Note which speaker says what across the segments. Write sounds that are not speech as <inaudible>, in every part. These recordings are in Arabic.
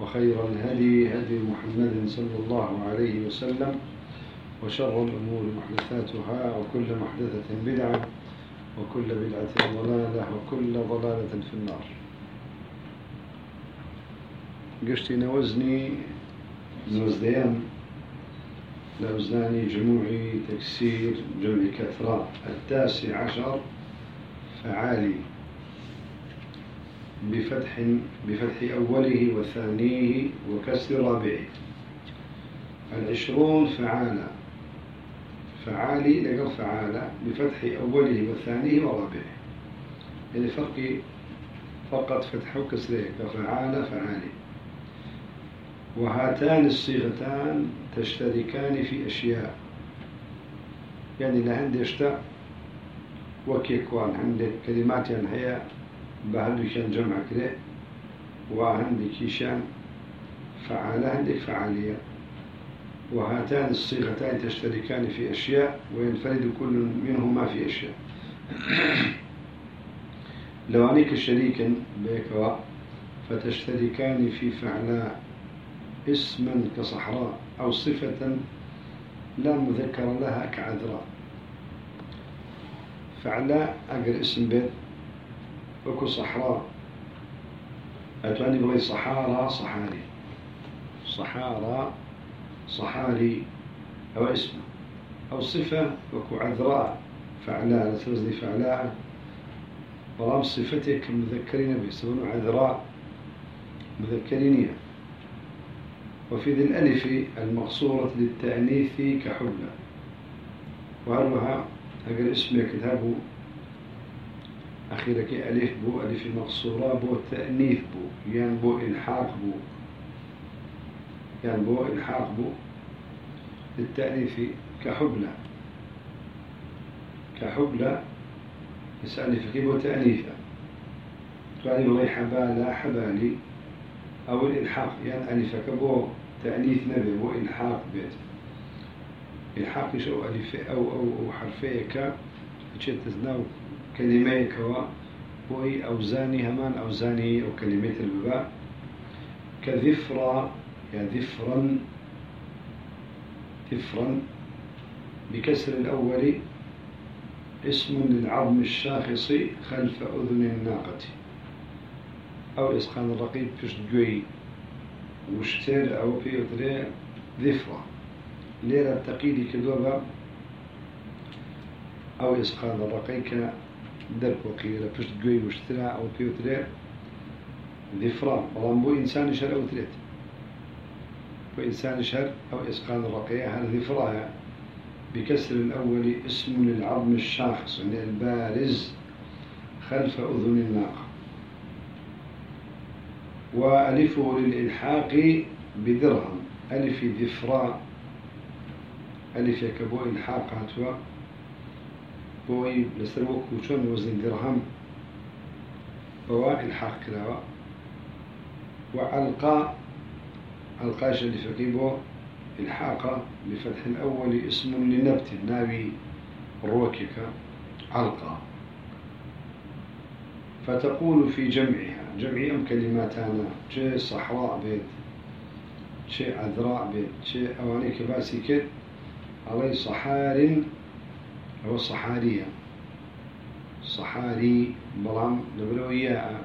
Speaker 1: وخير الهدي هدي محمد صلى الله عليه وسلم وشر الأمور محدثاتها وكل محدثة بدعة وكل بدعة ضلالة وكل ضلالة في النار. قشتي وزني نوزديان لوزاني جموعي تكسير جمع كثرة التاسع عشر فعالي بفتح بفتح أوله وثانيه وكسر رابعه. العشرون فعالة فعالي لقل فعالة بفتح أوله وثانيه ورابعه. يعني فرق فقط فتح وكسره كفعالة فعالي. وهاتان الصيغتان تشتركان في أشياء. يعني لهند يشتاء وكيكوان عندك كلمات يعني هي كان جمع كده وعندك شان فعالة عندك فعالية. وهاتان الصيغتان تشتركان في أشياء وينفرد كل منهما في أشياء. <coughs> لو أنك شريكا بيكوا فتشتركان في فعلاء اسما كصحراء أو صفة لا مذكر لها كعذراء. فعلاء أقر اسم بيت وكو صحراء. أتواني بغي صحارى صحاري. صحارى صحاري أو اسم. أو صفة وكو عذراء فعلاء. لتوزني فعلاء. ورام صفتك مذكرين به يسمونه عذراء. مذكرين وفي ذي الألف المقصورة للتأنيث كحبلى وهلها أقل اسمك كتابه أخيرا كي ألف بو ألف مقصورة بو تأنيث بو يعني بو إلحاق بو. يعني بو إلحاق بو. للتأنيث كحبلى كحبلى يسأل في بو تأنيثا تعني بغي حبالة حبالي. أو الإلحاق يعني ألفك بو تأنيث نبي بو إلحاق بيت. إلحاق شو ألف أو أو أو حرفيك تشتزناو كلمة كوا بوي أوزاني همان أوزاني أو كلمة البباء كذفرا يا ذفرا ذفرا بكسر الأول اسم للعظم الشاخص خلف أذن الناقة. أو إسقان الرقيب فيش جوي. وشتير أو بيوتري ذفرة ليرة التقييد كدوبة. أو إسقان الرقيق وقيل فشت قوي واشترى أو بيوتري ذفران والله بو إنسان شر أو تريت بو إنسان شر أو إسقان الرقية هذا ذفراها بكسر الأول اسم للعظم الشاخص يعني البارز خلف أذن الناقة. وألفه للإلحاق بدرهم. ألف ذفراء ألف يكبو إلحاق هاتوا. بۆی لەسەر وەکو چۆن وەزنی درهم بەوا الحاق کراوە وعلقا القاش اللي بو الحاق بفتح الأول اسم لنبت ناوي روكك علقا فتقول في جمعها. جمع أم كلماتنا شيء صحراء بيت شيء عذراء بيت شيء أواني كباسي كد علي صحار هو الصحارية صحاري بلام لبلو إياء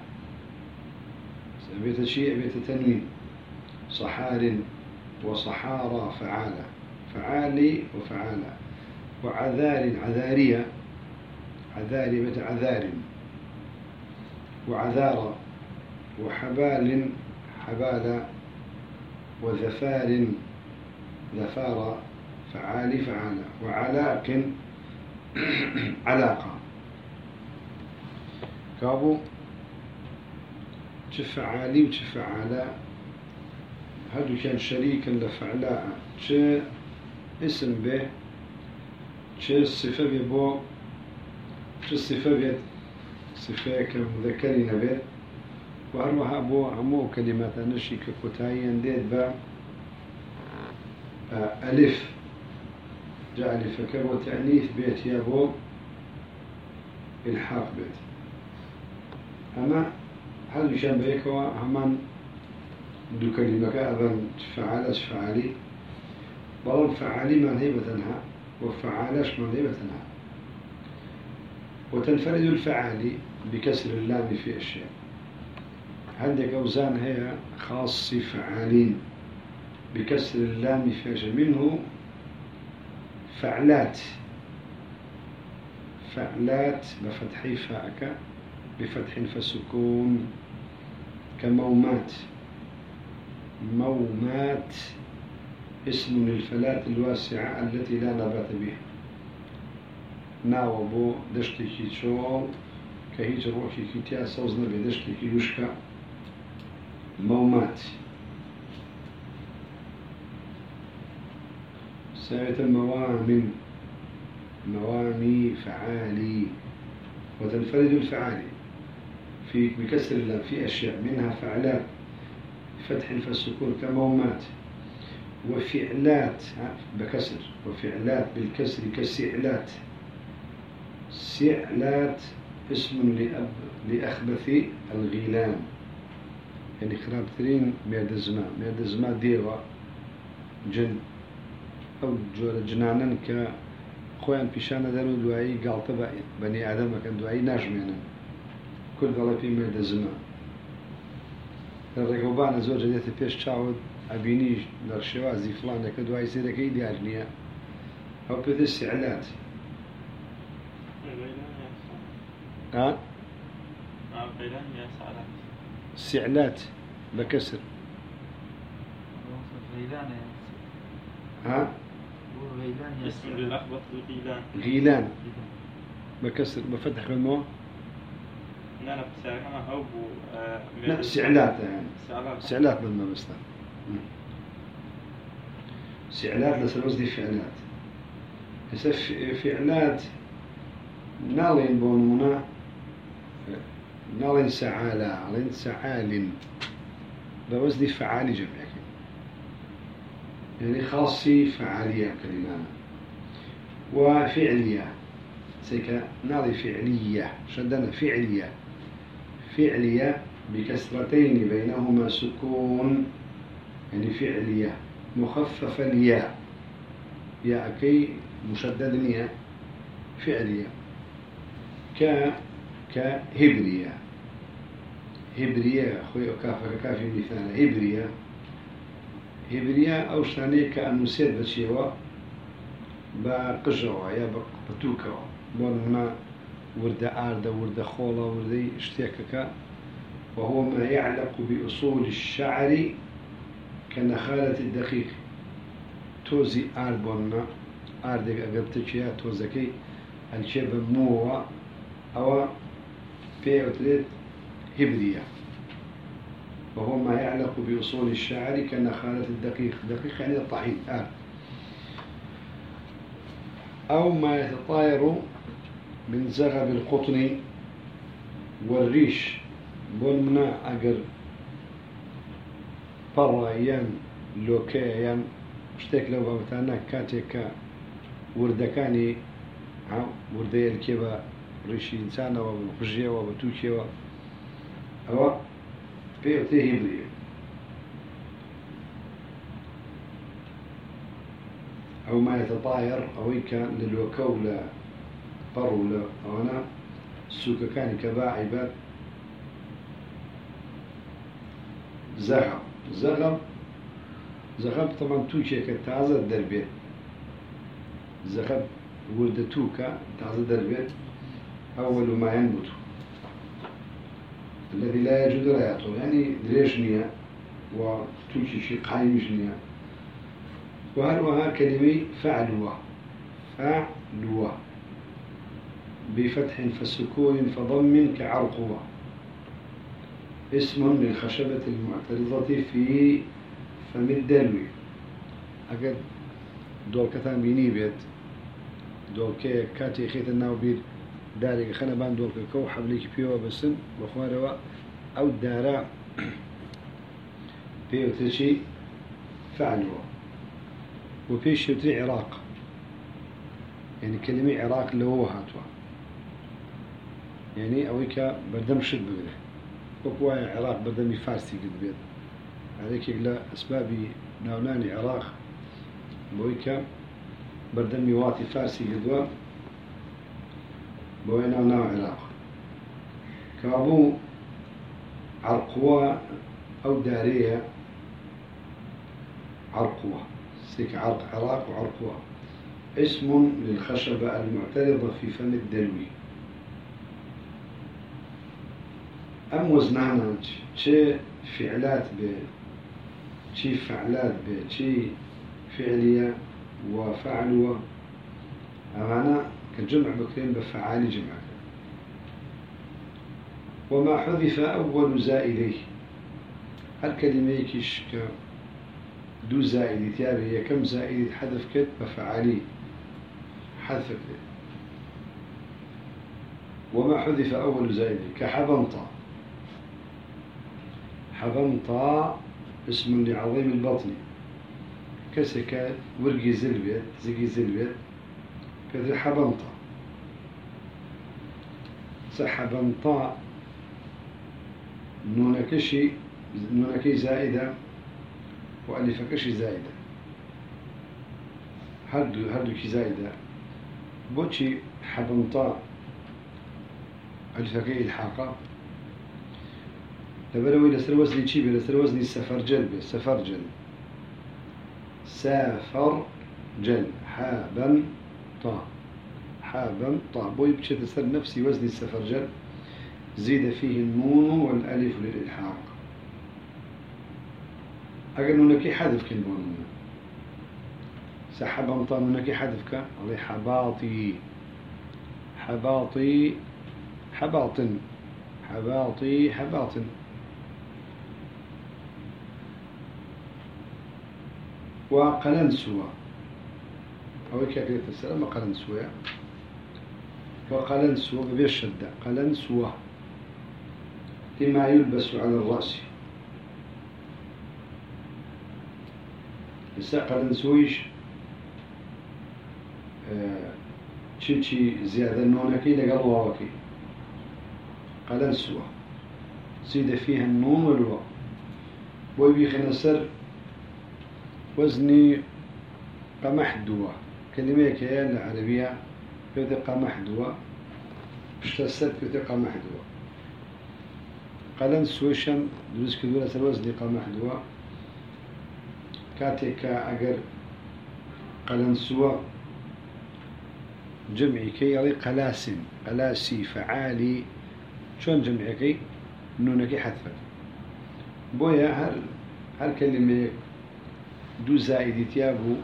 Speaker 1: بيت شيء بيت تنوين. صحار وصحارى فعالة. فعالي وفعالة. وعذار عذارية. عذاري بيت عذار. وعذارة وحبال حبالة وذفار. ذفارة فعالي فعالة. وعلاق علاقة. كابو تفعالي وتفعالة هادو كان شريكا لفعلاء چه اسم به چه صفة به بو چه صفة به صفة كمذكري نبه وهروها بو عمو كلمات نشي ككتايا ديت با آه، ألف. جاء ألف وتأنيث بيت يا بو إلحاق بيت. أما هذا شان بيكوا همان دو كلمة أبن فعالة فعالي بلان فعالي من هيبتنها وفعالش من هيبتنها وتنفرد الفعالي بكسر اللام في أشياء. عندك أوزان هي خاص فعالين بكسر اللام في أشياء. منه فعلات. فعلات بفتح فاءك بفتح فسكون. كمومات. مومات اسم للفلاة الواسعة التي لا نبات بها. ناو بو دشتێکی چۆڵ کە هیچ ڕۆکێکی تیا نەبێ دەشتێکی وشکە مەومات ساوێتە موامن موامي فعالي. وتنفرد الفعالي. في بكسر الله في أشياء منها فعلات فتح فالسكون كمومات. وفعلات بكسر. وفعلات بالكسر كسعلات. سعلات اسم لأب لأخبث الغيلان يعني خرابترين ميرد الزمان ميرد الزمان ديوا جن. ئەو جۆرە جنانن کە خۆیان پیشانە دەن و دوایی گاڵتە بەنی ئادەمەکەن دوایی ناژمێنن. کل گەڵەپی مێدەزمە ڕێگەبانە زۆر دێتە پێش چاوت ئەبینی لە شێوازی فلانەکە دوای سێرەکەی دیار نییە. ئەو پێ سیعلات. سیعلات بە کەسر. ها؟
Speaker 2: اسم للأخبط الغيلان
Speaker 1: غيلان بكسر بفتح بالمو
Speaker 2: لا
Speaker 1: سعلات يعني.
Speaker 2: سعلات
Speaker 1: بالما بس سعلات لسه قصدي فعلات. هسه فعلات نالين بونونا. نالين سعالة. علين سعال بوزدي فعالي جمع يعني خاصي فعالية كلمة وفعلية. سيكا نالي فعلية شدنا فعلية. فعلية بكسرتين بينهما سكون يعني فعلية. مخففة الياء ياء كي مشدد نية فعلية. ك كهبرية هبرية خوي كافة كافي مثال. هبرية هبرية أو شانية كأنه سيد بشيوة بقجوة يا بتوكة بون وردة آردة وردة خولة وردة اشتياكك. وهو ما يعلق بأصول الشعر كنخالة الدقيق. توزي آربونا آردك أقبتك توزكي. الشيب موة أو في أتريد هبرية. وهو ما يعلق بأصول الشعر كنخالة الدقيق. دقيق يعني الطحين. آر أو ما يتطاير من زغب القطن والريش بولمنا أجر. بڕایان لۆکەیان شتێک لەو بابتانە کاتێک کە وردەکانی وردەیەکێ بە ڕیشی ئینسانەوە بژێەوە بە تووکێەوە ئەوە پێوتێ هیبریە ئەو مایەتە تایر ئەوەی کە لە لۆکە و لە پەڕ و لە ئەوەنە سووکەکانی کە باعیبەت زەغم زەغم زەغەب تەمان تووکێکە تازە دەربێت زەغەب وردە تووکە تازە دەربێت أول ما ينبت الذي لا يجد لا يطول يعني دريش نية وتوشي شي قايمش نية وهروها كلمة فعلوة فعلوة بفتح فسكون فضم كعرقوة اسم للخشبة المعترضة في فمن دلوي ئەگەر دۆڵکەتان بینی بێت دۆڵکەیە کاتی خێتە ناوبیر دارێک خەنەبان دۆڵکەکە و حملێکی پێوە بەسن بە خوارەوە. ئەو دارە پێوتشی فعلەوە و پێش شوتری عێراق. یعنی کلمی عێراق لەوە هاتووە. یعنی ئەوەی کە بەردەم شت بگرێ وەک وایە عێراق بەدەمی فارسی گرت بێت. هەرێکێک لە ئەسبابی ناونانی عێراق بۆی کە بەردەمی واتی فارسی گردووە ناو ناو عراق كابو عرقوا أو دارية عرقوة سيك عرق عراق وعرقوة. اسم للخشبة المعترضة في فم الدلوي. أم وزنانا شي فعلات ب شي فعلات ب شي فعلية وفعلوة أمانا كجمع بكرين بفعال جمع. وما حذف أول زائديه هالكلمة يكيش دو زائد تيابي هي كم زائد حذف كت بفعالي. حذف. وما حذف أول زائد كحبنطة. حبنطة اسم لعظيم البطن. كسك ورقي زلبيت زقي زلبيت كذا حبنطة. سحبنطة نونكشي نونكي زائدة وألفكشي زائدة. هردو كي زائدة. بوشي حبنطا ألفكي الحاقة لبروي لسر وزني تشيبي لسر وزني السفرجل بي سفرجل سافر جل. حابا طا حابا طا بوي بشي تسر نفسي وزني السفرجل زيد فيه النون والألف للإلحاق. أقل نونكي حذف كن بون سحب أمطار نونكي حذفك علي حباطي. حباطي حباطن. حباطي حباطن. وقلنسوة أو كيف السلام قلنسوة وقلنسوة بيشدة قلنسوة لما يلبس على الرأس. قلن سويش تشي آه، زيادة نونكي لقل واوكي. قلنسوة زيد فيها النون والواو. ويبي خنسر وزني قمحدوة كلمة كيان العربية كيف قمحدوة اشتسد كيف قمحدوة قلن سويشم دروس كدولة الوزن قمحدوة كاتك أجر قلن سوا. جمعي كي يلي قلاسن قلاسي فعالي. شون جمعي كي؟ نونكي حذفت. بويا هل هل كلمة دو زائد تيابو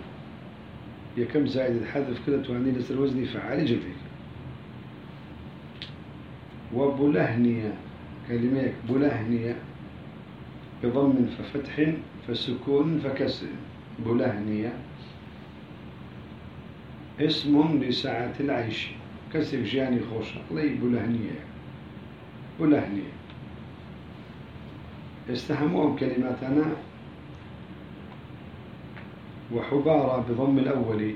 Speaker 1: يكم زائد الحذف كده تواني لسر وزني فعالي جمعي وبلهنية كلمة بلهنية بضم ففتح فسكون فكسر. بلهنية. اسم لساعة العيش. كسر جاني خوشة لي بلهنية. بلهنية. استهموهم كلماتنا. وحبارة بضم الأول.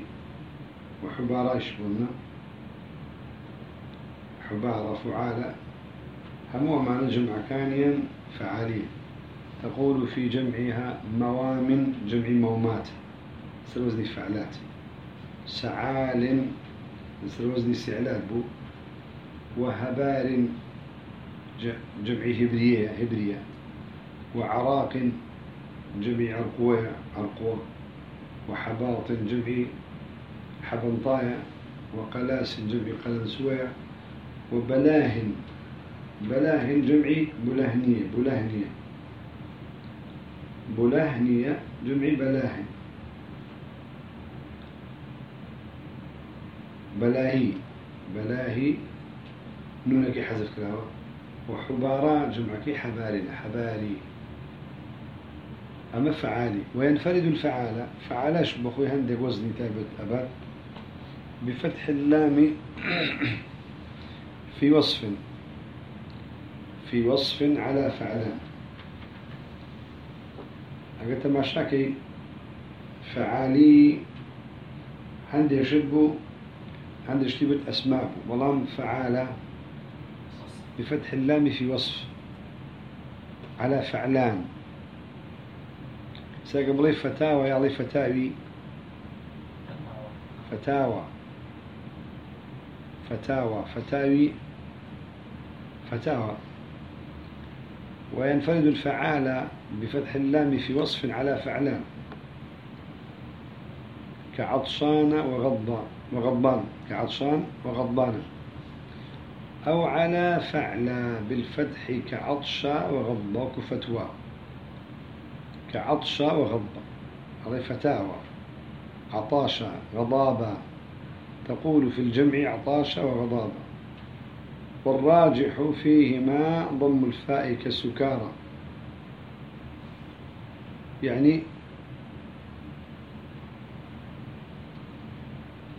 Speaker 1: وحبارة يشبهنا حبارة فعالة. هموهم معنى جمع كانيا فعاليا تقول في جمعها موام جمع مومات. مثل وزن فعلات. سعال مثل وزن سعلات بو. وهبار جمع هبرية هبرية. وعراق جمع عرقوة عرقوة وحباط جمع حبنطايا وقلاس جمع قلنسوية وبلاهن بلاهن جمع بلهنية بلهنية بلهنية جمع بلاهن بلاهي بلاهي نونك حذف كلاوة وحبارا جمعك حباري حباري. أما فعالي وينفرد الفعالة فعالاش بخوي هندق وزن تابت أبد؟ بفتح اللام <coughs> في وصف في وصف على فعلان. أقلت ما شاكي فعالي عندي يشبه عندي اشتبت أسماء ولام فعالة بفتح اللام في وصف على فعلان. سيقبلي فتاوى يعطي فتاوي فتاوى فتاوى فتاوي فتاوى وينفرد الفعال بفتح اللام في وصف على فعلان كعطشان وغضبان وغضبان كعطشان وغضبان أو على فعل بالفتح كعطش وغضب كفتوى كعطش وغضب. هذه فتاوى. عطاش غضابا تقول في الجمع عطاش وغضابا والراجح فيهما ضم الفاء كسكارى. يعني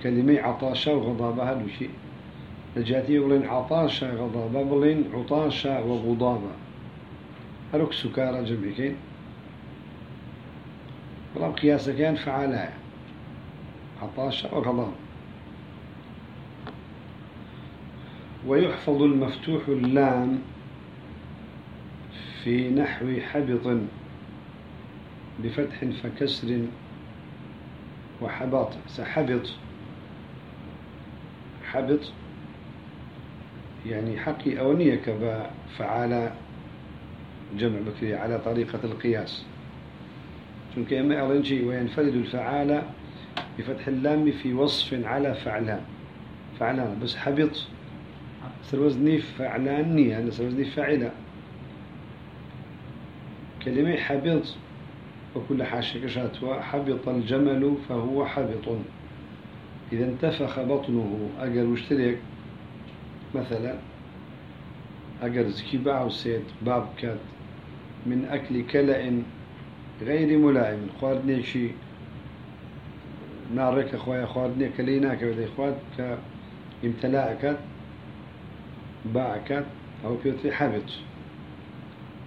Speaker 1: كلمة عطاشة وغضابة هذا شيء. نجاتي يقولين عطاشة غضابة بلين عطاشة وغضابة. هلوك سكارى جمع ولو قياسة كان فعلاء عطاشة وغضابة ويحفظ المفتوح اللام في نحو حبط بفتح فكسر وحباط سحبط. حبط يعني حقي أونية كبا فعال جمع بكري على طريقة القياس. چونك إما أرنجي وينفرد الفعال بفتح اللام في وصف على فعلان فعلان بس حبط. سروزني فعلاني. أنا سروزني فاعلة كلمة حبط. وكل حاشة كشاتوا حبط الجمل فهو حبط. إذا انتفخ بطنه. أجر واشترك مثلا. أجر زكي باع وسيد باب كات. من أكل كلأ غير ملائم خواردني شي نارك أخويا خواردني كليناك بدي خواد كامتلاء باعكات أو في حبط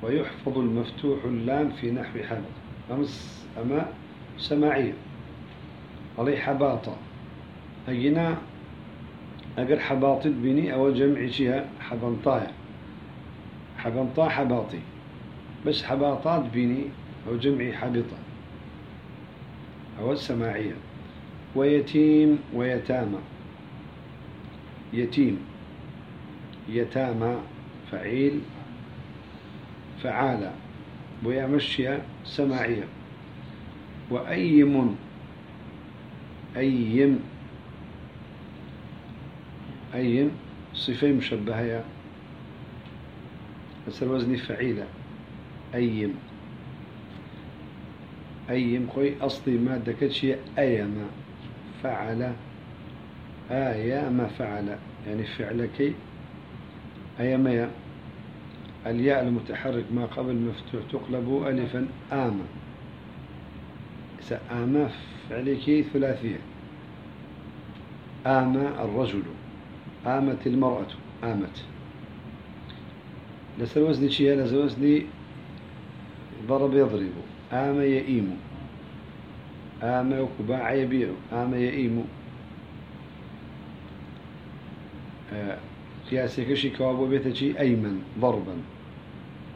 Speaker 1: ويحفظ المفتوح اللام في نحو حبط أمس أما سماعية علي حباطة أجينا أجر حباطت بني أو جمع شيها حبنطايا حبنطا حباطي بس حباطات بني أو جمع حبطة أو السماعية. ويتيم ويتامى. يتيم. يتامى. فعيل. فعالة ويمشي سماعية. وأيم. أيم. أيم. صفة مشبهة. بس الوزن فعيلة. أيم. أيم خوي أصلي مادة كتشي أيما فعل آية ما فعل. يعني فعلك أيما الياء المتحرك ما قبل مفتوح تقلب ألفا آما آما فعلك ثلاثية. آما الرجل. آمت المرأة. آمت. لسر وزني شيء لسر وزني ضرب يضرب. آم يئيم. آم وكباع يبيع آم يئيم. آه قياسي كشي كواب بيتشي أيمن ضربا.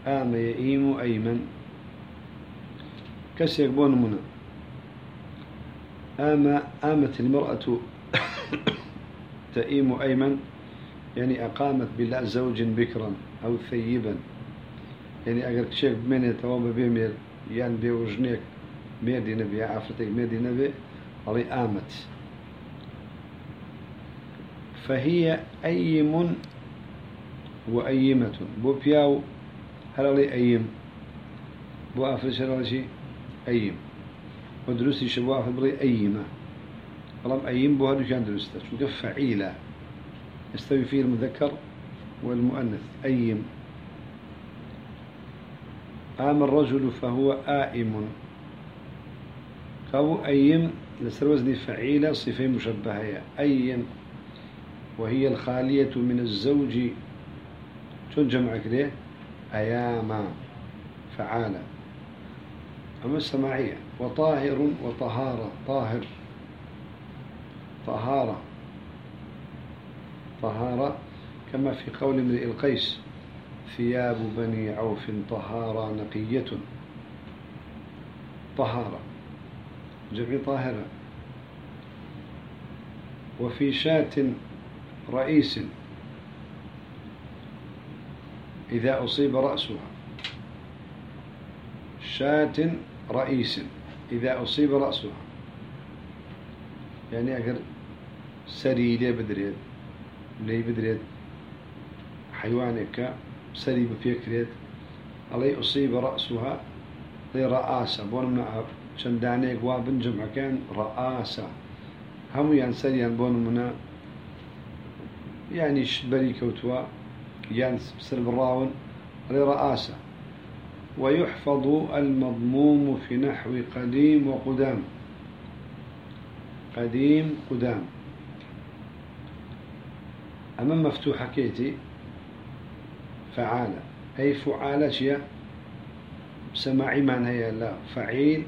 Speaker 1: آم يئيم أيمن. كسي يقبون منا. آم آمت المرأة <coughs> تئيم أيمن. يعني أقامت بلا زوج بكرا أو ثيبا. يعني أجر شيخ بمن تواب بيمير. يان بي وجنيك ميدي نبي عفرتك ميدي نبي علي آمت فهي أيم وأيمة بو بياو هل علي أيم بو أفرش هل شيء أيم ودرسي شبو أفرش أيمة طالما أيم بو هذا كان درسته شو فعيلة يستوي فيه المذكر والمؤنث. أيم آم الرجل فهو آئم. كو أيم لسر وزن فعيلة صفة مشبهة أيم وهي الخالية من الزوج. شون جمع كده أياما فعالة أما السماعية. وطاهر وطهارة. طاهر. طهارة. طهارة كما في قول امرئ القيس. ثياب بني عوف طهارة نقية. طهارة جمع طاهرة. وفي شاة رئيس. إذا أصيب رأسها. شاة رئيس إذا أصيب رأسها. يعني أقر سري بدريد لي بدريد. حيوانك سري بفكريد علي أصيب رأسها لي رأسة. بون من چەندانەیەک وا بنجمعەکان ڕەئاسە هەمویان سەریان بۆ نمونە یعنی شبەری کەوتووە یان سر بڕاون ڕێ ڕەئاسە ويحفظ المضموم في نحو قديم وقدام. قديم قدام. أما مفتوحة كيتي فعالة أي فعالة سماعي معناها لا. فعيل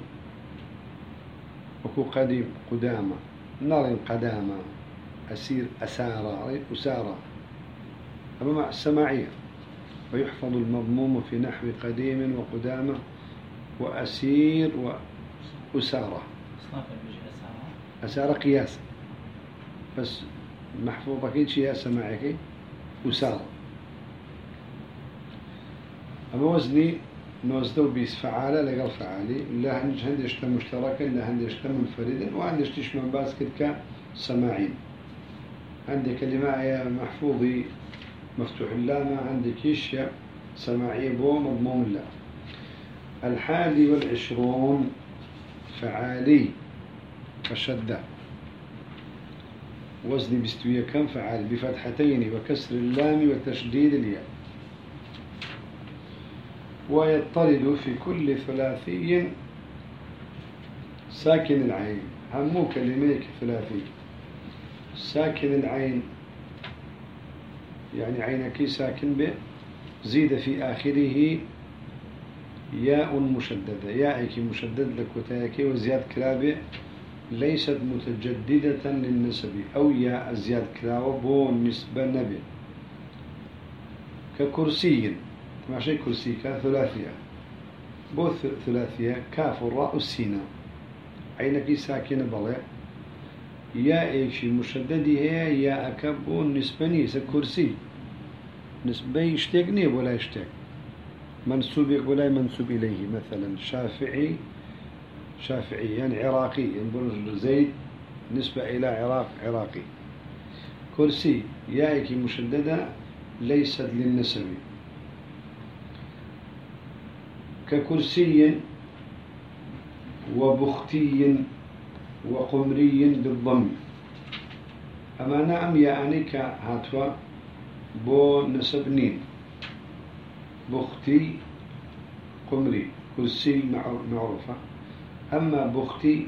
Speaker 1: وكو قديم قدامى نار قدامى أسير أسارى أسارى أما مع السماعية. ويحفظ المضموم في نحو قديم وقدامى وأسير وأسارة. أسارة قياس. بس محفوظة كي شيء سماعي أسارة. أما وزني نوزدو بيس فعالة لقل فعالي لا هندش تا مشتركا لا هندش تا منفردا وهندش تش من باس كد سماعين. عندي كلمة محفوظي مفتوح اللامة عندي كيشيا سماعية بو مضموم الله الحادي والعشرون فعالي فشدة وزني بستوية كم فعال بفتحتين وكسر اللام وتشديد الياء. ويطرد في كل ثلاثي ساكن العين. همو كلميك ثلاثي. ساكن العين يعني عينك ساكن به زيد في آخره ياء مشددة. ياءك مشدد لك وزياد كلابه ليست متجددة للنسب أو ياء زياد كلابه بو نسبة نبي. ككرسي ماشي كرسي كان ثلاثية. بو ثلاثية كاف الراء السينة عينك ساكنة بلع يا إيشي مشددي هي يا أكبو نسبة نيسة كرسي. نسبة يشتاقني ولا يشتاق منسوب ولا منسوب إليه مثلا شافعي. شافعي يعني عراقي يعني زيد. نسبة إلى عراق عراقي. كرسي يائك مشددة ليست للنسب ككرسي وبختي وقمري بالضم. أما نعم يعني هاتوا بو نسبنين بختي قمري كرسي معروفة. أما بختي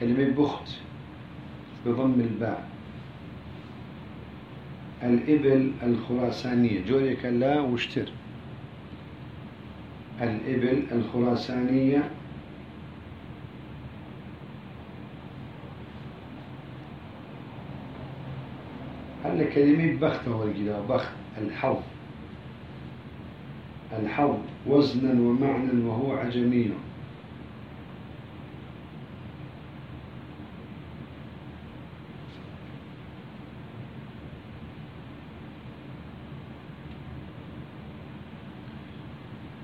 Speaker 1: كلمة بخت بضم الباء. الإبل الخراسانية جوريك لا واشتر الإبل الخراسانية. هل كلمة بخت هو الجدا بخت الحظ. الحظ وزنا ومعنى وهو عجمي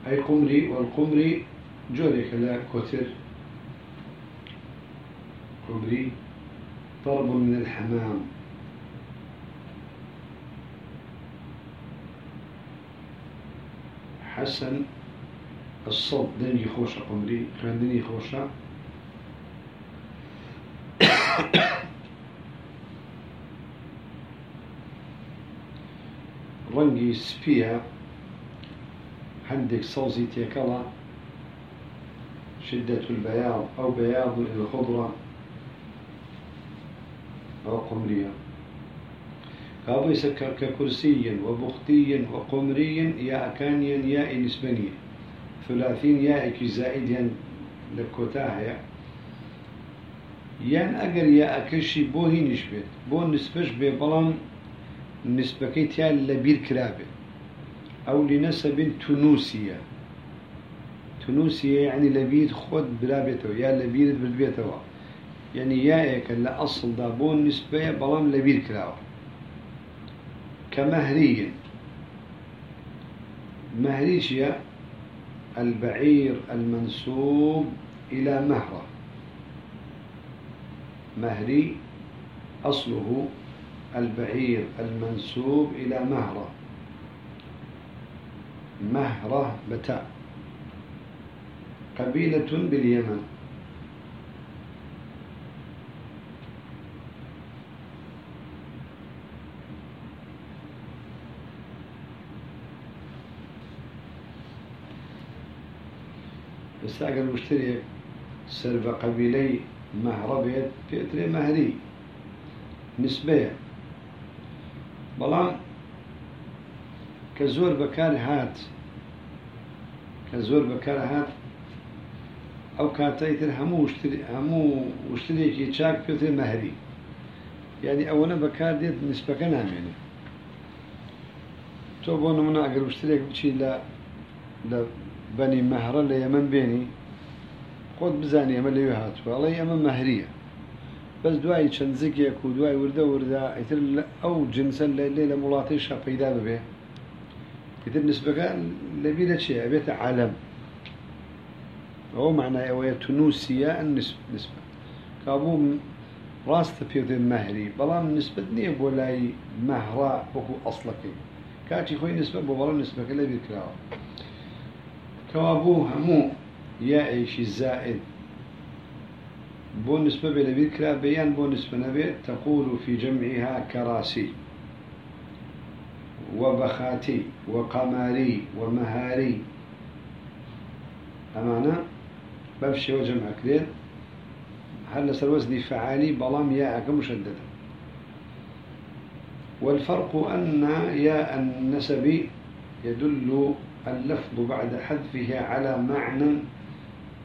Speaker 1: أي قمري والقمري جوري كلا كتر. قمري طرب من الحمام. حسن الصوت دني خوشة قمري كان دني خوشة. <coughs> رنجي سبيا. عندك صوزي تيكلا شدة البياض أو بياض الخضرة. أو قمرية كابو يسكر ككرسي وبختي وقمري يا أكانيا يا نسبني ثلاثين يا إكي زائديا لكوتاها يان أجر يا أكشي بوهي نشبت. بو نسبش ببلان نسبكي تيال لبير كرابه أو لنسب تونسية. تونسية يعني لبيد خود بلا بيتو يا لبيد بالبيتو يعني يا إيك لا أصل دابون نسبة بلام لبيد كراو كمهري مهريشيا البعير المنسوب إلى مهرة. مهري أصله البعير المنسوب إلى مهرة. مهرة بتاء قبيلة باليمن. بس أقل مشتري سرب قبيلي مهرة بيت بيتري مهري نسبية. بلان کە زۆر بەکار هات. کە زۆر بەکار هات. ئەو کاتەیتر هەموو هەموو وشتێکی چاک پێێ مەهری. یعنی ئەوەنە بەکار دێت نسبەکە نامێنێ. تۆ بۆ نمونە ئەگەر وشتێک بچی لە لە بەنی مەهرە لە ئەمەم بێنی خۆت بزانانی ئەمە لەوێ هاتووە. ئەڵێ ئەمە مەهریە. بەس دوای چەندزێکێک و دوای وردە وردە ئیتر ئەو جنسە لە لێ لە وڵاتی شەپەیدا ببێ. ئیتر نسبەکە لەبیرە چێ ئەبێتە عالم ئەو معنای ئەوەیە تونوسیە ئەن نسبە کابوو ڕاستە پێوتێ مەهری بەڵام نسبت نییە بۆ لای مەهڕا وەکو ئەسڵەکەی کاتی خۆی نسبە بۆ بەڵام نسبەکە لەبیر کراوە کەوابوو هەموو یا ئەیشی زائد. بۆ نسبة بلبير كلا بيان بۆ نسبة نبي تقول في جمعها كراسي. وبخاتي وقماري ومهاري. أمانة؟ بمشي وجمع كرير هل لسر وزني فعالي؟ بلام ياءك مشددة. والفرق أن ياء النسب يدل اللفظ بعد حذفها على معنى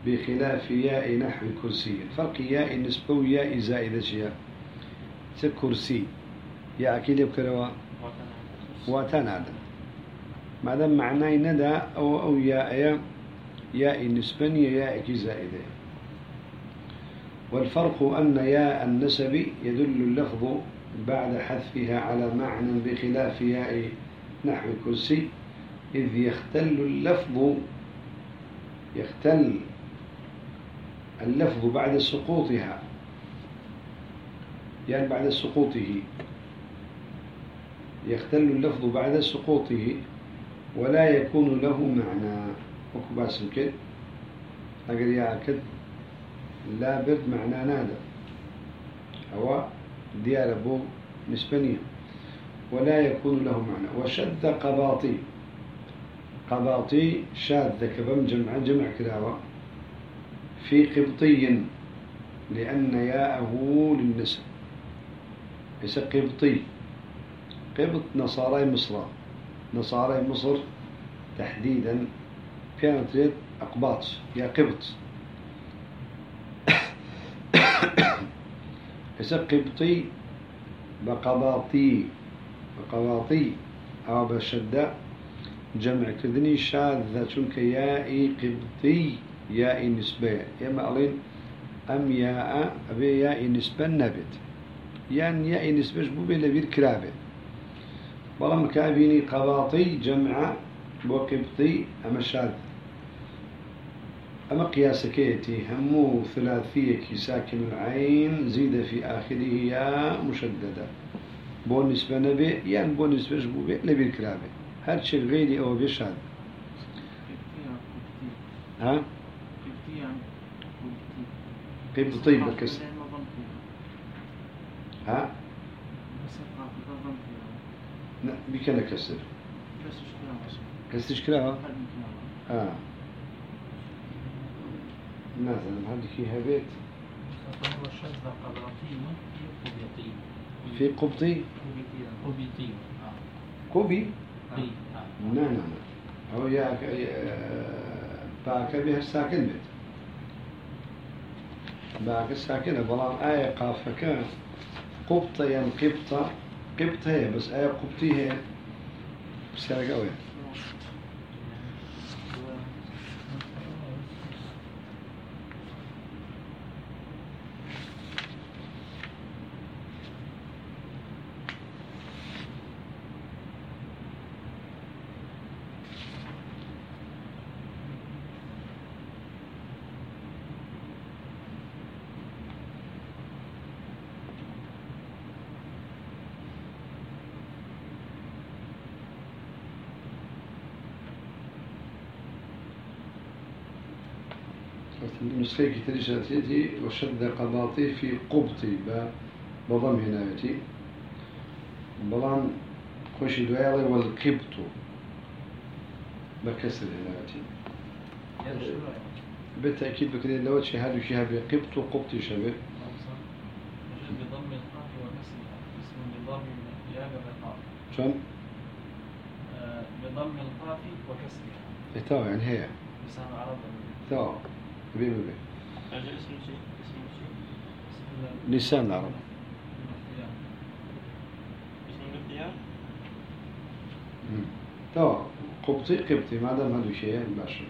Speaker 1: بخلاف ياء نحو كرسي فرق ياء النسبة وياء زائدة شيء كرسي. يا أكيد يبكروا واتنادا ما دام معناه ندى أو أو ياء ياء النسبة ياء زائدة والفرق أن ياء النسب يدل اللفظ بعد حذفها على معنى بخلاف ياء نحو كرسي إذ يختل اللفظ يختل اللفظ بعد سقوطها. يعني بعد سقوطه. يختل اللفظ بعد سقوطه ولا يكون له معنى. وكباس كد أقل يا لا برد معنى نادى هو ديار أبو نسبانية ولا يكون له معنى. وشد قباطي. قباطي شاذ كبم جمع جمع كلاوة. في قبطي لأن ياءه للنسب. ليس قبطي؟ قبط نصارى مصر. نصارى مصر تحديدا كانت ريد أقباط يا قبط. <coughs> ليس قبطي بقباطي بقباطي أو بشدة جمع كذني شاذة چونك يائي قبطي ياء نسبة. يما ألين أم ياء أبي ياء نسبة نبت يعني ياء نسبة بوبي لبير بلام كابيني قواطي جمع وقبطي أما شاذ أما قياس كيتي همو ثلاثية كي ساكن العين زيد في آخره يا مشددة بو نسبة نبي يعني بو نسبة جبوبي لبير كرابة هر شيء غيري أو بيشاد ها؟ قبطي بالكسر ها؟ بكنا كسر كسر كلاها آه مثلا هذه بيت
Speaker 3: في قبطي
Speaker 1: قبطي
Speaker 3: قي
Speaker 1: لا لا لا هو يا باك بها الساكن بيت باك الساكنة بلان آية قبطيا قبطة قبطة هي بس آية قبطي هي بسرقة وين نسخة تريشاتيتي وشد قباطي في قبطي بضم هنايتي. بلان خوشي دوالي والقبط بكسر هنايتي. بالتأكيد بكري لو شهاد شهاب قبط وقبطي شبه
Speaker 3: بضم القاف وكسرها اسم بضم بالقاف آه، بضم القاف وكسرها.
Speaker 1: إتاو يعني هي.
Speaker 3: لسان العرب
Speaker 1: تاو بي بي بي. لسان العرب. تاو قبطي قبطي. ما دام هذا شيء باشا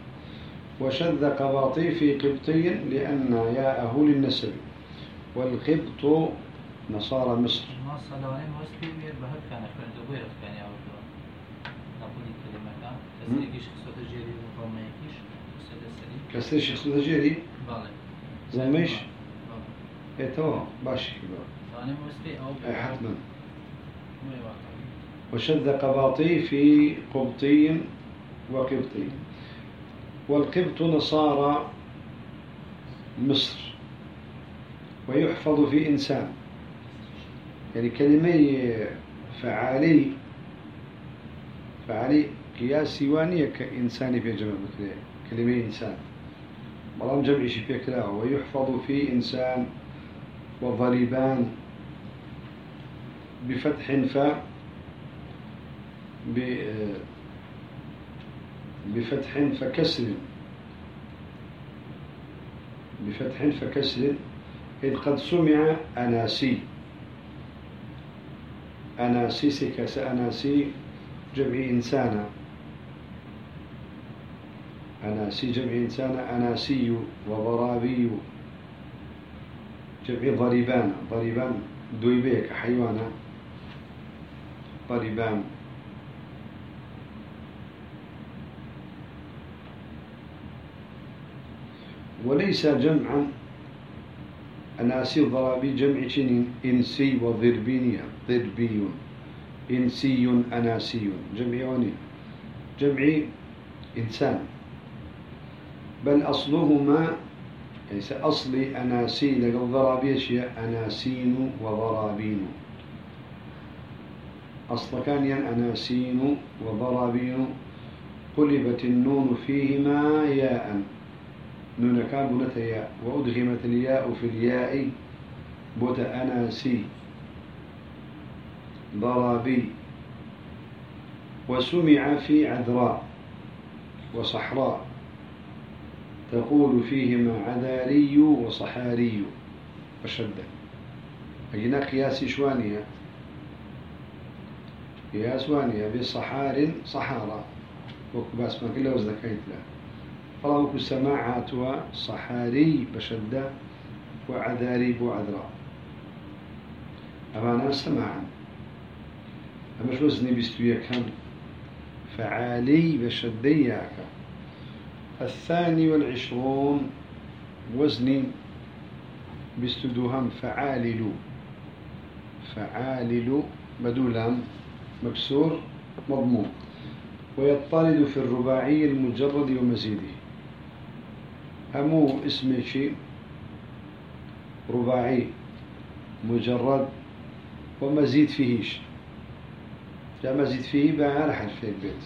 Speaker 1: وشذ قباطي في قبطي لأن ياءه للنسب. والقبط نصارى مصر. كسر شخص
Speaker 3: بالي
Speaker 1: زميش إيه تمام
Speaker 3: أو
Speaker 1: إيه حتما. وشذ قباطي في قبطي وقبطي والقبط نصارى مصر. ويحفظ في إنسان. يعني كلمة فعالي فعالي قياسي وانية كإنسان في جمع كلمة إنسان. بلام شي في كلا ويحفظ في إنسان وضريبان بفتح فاء بفتح فكسر بفتح فكسر إذ قد سمع أناسي. أناسي سكس أناسي جمع إنسانا. أناسي جمع إنسان أناسي وضرابي جمع ضريبان ضريبان دويبيك حيوانا ضريبان. وليس جمعا أناسي ضرابي جمع إنسي وضربينيا ضربي إنسي أناسي جمع وني جمع إنسان. بل أصلهما يعني أصل أناسي لقد ضرابي شيء أناسين وضرابين. أصل كان ين أناسين وضرابين قلبت النون فيهما ياء. نون كان بنت ياء وأدغمت الياء في الياء بوت أناسي. ضرابي. وسمع في عذراء. وصحراء. تقول فيهما عذاري وصحاري. وشدة أجينا قياس شوانية. قياس وانية بصحار صحارى وكباس ما كله وزكيت له فلامك السماعات وصحاري بشدة وعذاري بوعذراء أمانا سماعا. أمش وزني بستوية كم فعالي بشدياك الثاني والعشرون وزني بستدوهم فعالل فعالل بدولام مكسور مضموم ويضطرد في الرباعي المجرد ومزيده. أمو اسم شيء رباعي مجرد ومزيد فيهش جاء مزيد فيه بقى على حرف البيت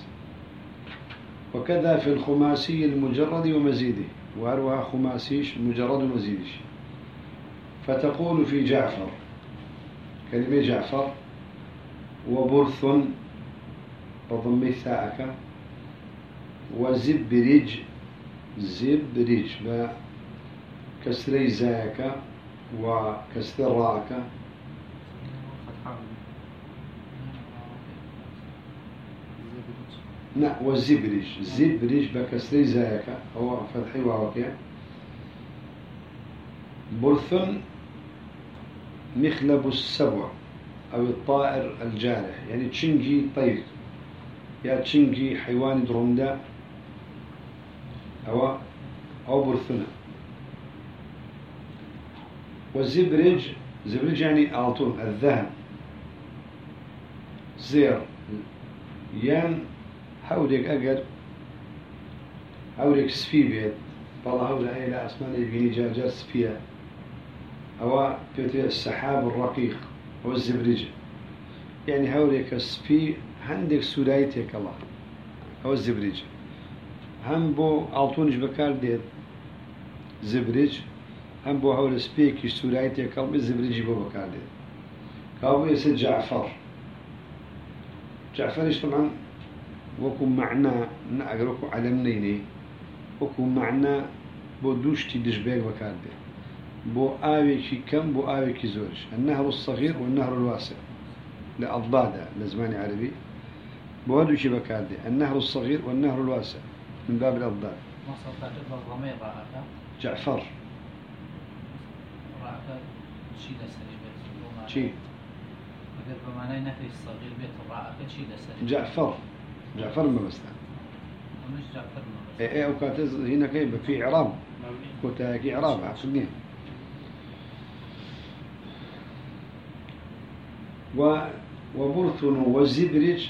Speaker 1: وكذا في الخماسي المجرد ومزيده وأروها خماسيش مجرد ومزيدش فتقول في جعفر كلمة جعفر وبرث بضم ثاءك وزبرج زبرج بكسري زاك وكسر راك لا والزبرج زبرج بكسري زاك هو فتحي وعوكي برث مخلب السبع أو الطائر الجارح. يعني تشنجي طير. يا تشنجي حيوان دروندا أو أو برثنا والزبرج زبرج يعني أعطون الذهب. زير. يان هەورێک ئەگەر هەورێک سپی بێت بەڵا هەورە هەیە لە ئاسمانی بینی جارجار سپیە ئەوە پێێت سەحاب ڕقیق ئەوە زبرجە یعنی هەورێکە سپی هەندێک سوورایی تێکەڵا ئەوە زبرجە هەم بۆ ئاڵتونش بەکار دێت زبرج هەم بۆ هەورە سپێکی سوورایی تێکەڵمی زبرجی بۆ بەکار دێت ێسە جعفر. جعفرش طبعا؟ وەکو معنا نەگەر وەکو علم نینێ وەکو معنا بۆ دووشتی دژبێک بەکار بێ بۆ ئاوێکی کەم بۆ ئاوێکی زۆرش النهر الصغير والنهر الواسع. لأضدادا لزمان عربي. بودوشي بكاردي النهر الصغير والنهر الواسع. من باب الأضداد. جعفر. شي جعفر. جعفر ما بس
Speaker 3: مش جعفر
Speaker 1: إيه إيه وكاتز هنا كيف؟ في إعراب. كوتا كي إعراب عقلني و وبرثن وزبرج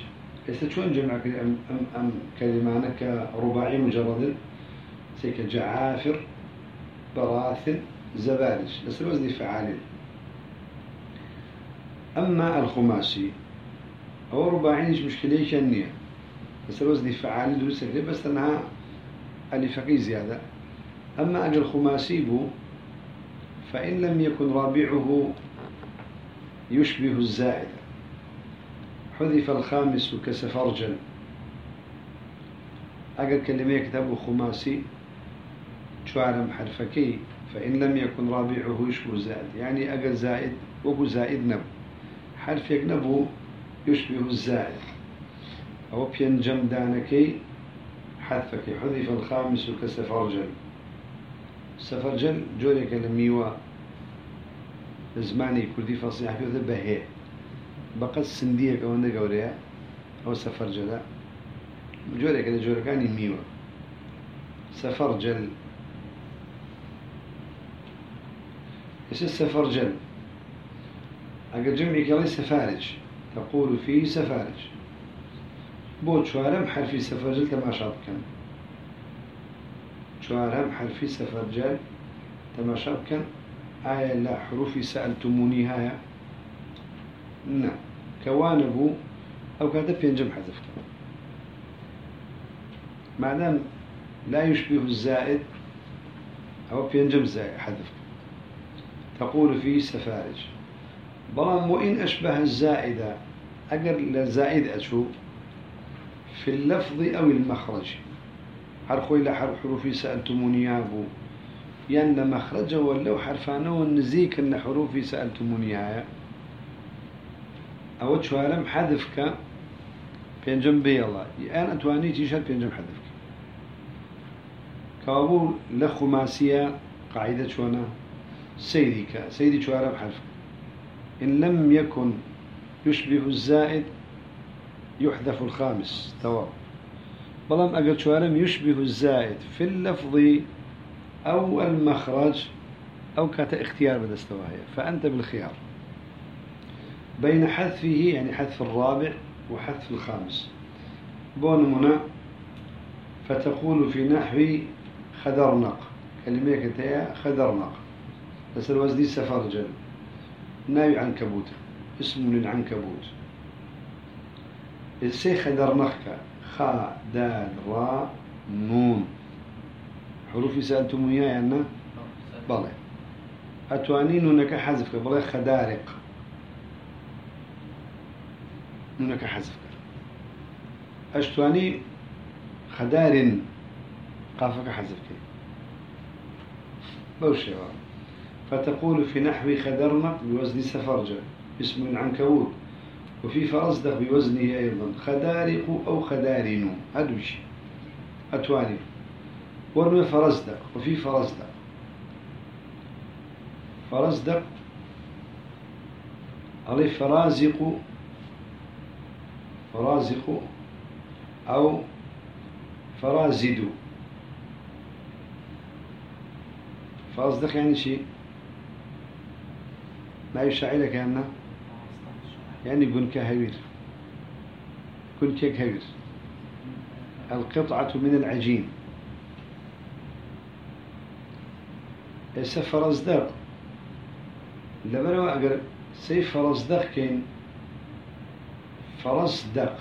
Speaker 1: شلون جمع أم, أم, أم كلمانك رباعي مجرد سيك جعافر براثن زبارج بس الوزن فعال أما الخماسي هو رباعي مشكلة شنية بس الوزن فعال دروس بس أنها ألفقي زيادة. أما أجل خماسي بو فإن لم يكن رابعه يشبه الزائد. حذف الخامس كسفرجل أجل كلمة كتاب خماسي شعر حرفكي فإن لم يكن رابعه يشبه الزائد. يعني أجل زائد وهو زائد نب حرف يكنبه يشبه الزائد. أو بينجم دانكي حذفك. حذف الخامس كسفرجل سفرجل جوريك الميوة. زماني كردي فصيح في بهي. بقى سندية كمان قوريا أو سفرجل جوريك جوركاني ميوة. سفرجل إيش السفرجل أقل جمعي كلي سفارج. تقول فيه سفارج. بۆ چوارەم حرفی سەفەرجل تەماشا بکەن. چوارەم حرفی سەفەرجل تەماشا بکەن. ئایا لە حروفی سەئلتمونی هەیە نه. کەوانە بوو؟ ئەو کاتە پێنجم حذف بکەن. مادام لا يشبه الزائد أو بينجم زائد حذف تقول فيه سفارج بلان وإن أشبه الزائدة أقر لزائد أشوف في اللفظ أو المخرج. حرخوي لحرف حروفي سألتموني أبو. ين مخرجه ولو حرفانة والنزيك أن حروفي سألتموني أو شوارم حذفك بينجم بي الله. أنا تواني تيشر بينجم حذفك. كابو لخماسية قاعدة شونا سيدك سيدي شوارم حرفك إن لم يكن يشبه الزائد يحذف الخامس. تواب بلام أقل شوارم يشبه الزائد في اللفظ أو المخرج أو كات اختيار بدستواهي. فأنت بالخيار. بين حذفه يعني حذف الرابع وحذف الخامس. بون منا فتقول في نحو خدرنق كلمة كتايا خدرنق بس الوزدي سفرجل ناوي عنكبوت. اسم للعنكبوت السي خدرنخك خا دال را نون. حروفي سألتم إياه أنا بلى. أتواني نونك حذف بلى خدارق. نونك حذف أشتواني خدار قافك حذف بوشي فتقول في نحو خدرنق بوزن سفرجة. اسم العنكبوت وفي فرزدق بوزنه أيضا. خدارق أو خدارن. شيء أتواني. ورمي فرزدق وفي فرزدق فرزدق عليه فرازق. فرازق أو فرازد. فرزدق يعني شيء ما يشعر كأنه يعني كن كهوير. كن كهوير. القطعة من العجين. إيسا فرزدق. لبرو أقر سي فرزدق كين. فرزدق.